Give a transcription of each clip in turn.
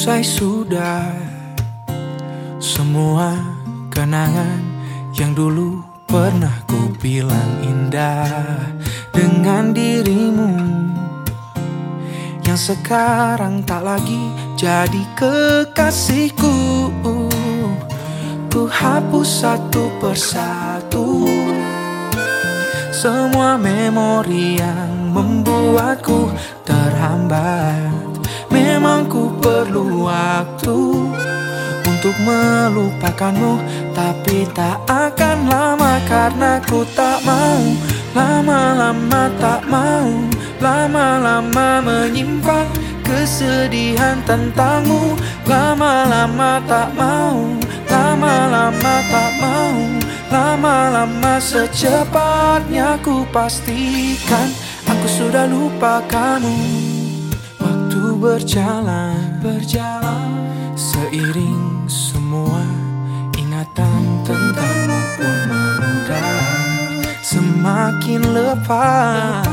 Usai sudah semua kenangan yang dulu pernah ku bilang indah dengan dirimu yang sekarang tak lagi jadi kekasihku. Ku hapus satu persatu semua memori yang membuatku terhambat. Memang ku perlu waktu untuk melupakanmu Tapi tak akan lama karena ku tak mau. Lama-lama tak mau Lama-lama menyimpan kesedihan tentangmu. Lama-lama tak mau Lama-lama tak mau. Lama-lama secepatnya ku pastikan Aku sudah lupa kamu berjalan. Berjalan. Seiring semua ingatan tentangmu pun memudar semakin lepas.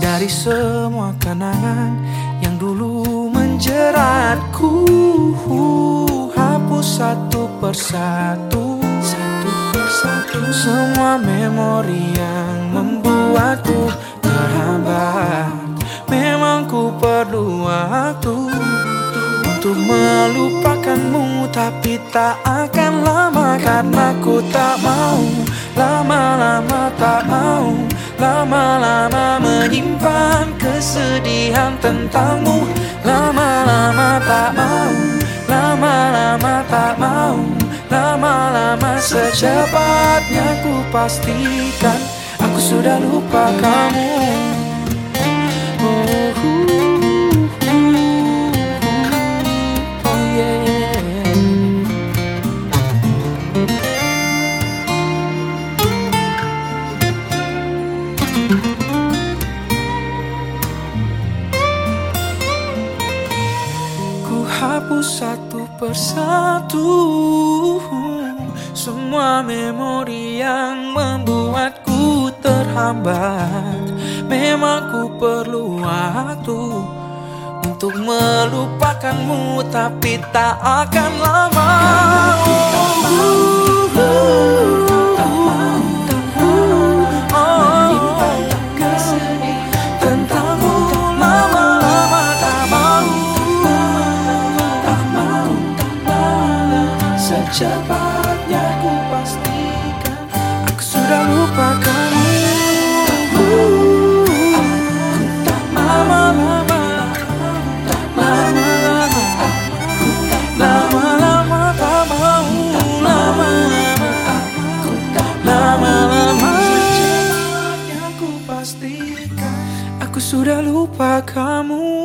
dari semua kenangan yang dulu menjeratku. Hapus satu persatu. Satu persatu. Semua memori yang Untuk melupakanmu Tapi tak akan lama Karena ku tak mau Lama-lama tak mau Lama-lama menyimpan kesedihan tentangmu. Lama-lama tak mau Lama-lama tak mau Lama-lama secepatnya ku pastikan Aku sudah lupa kamu satu persatu. Semua memori yang membuatku terhambat. Memang ku perlu waktu Untuk melupakanmu Tapi tak akan lama Secepatnya ku pastikan Aku sudah lupa kamu Aku tak lama-lama Lama-lama Lama-lama tak mau Lama-lama. Lama-lama Secepatnya ku pastikan Aku sudah lupa kamu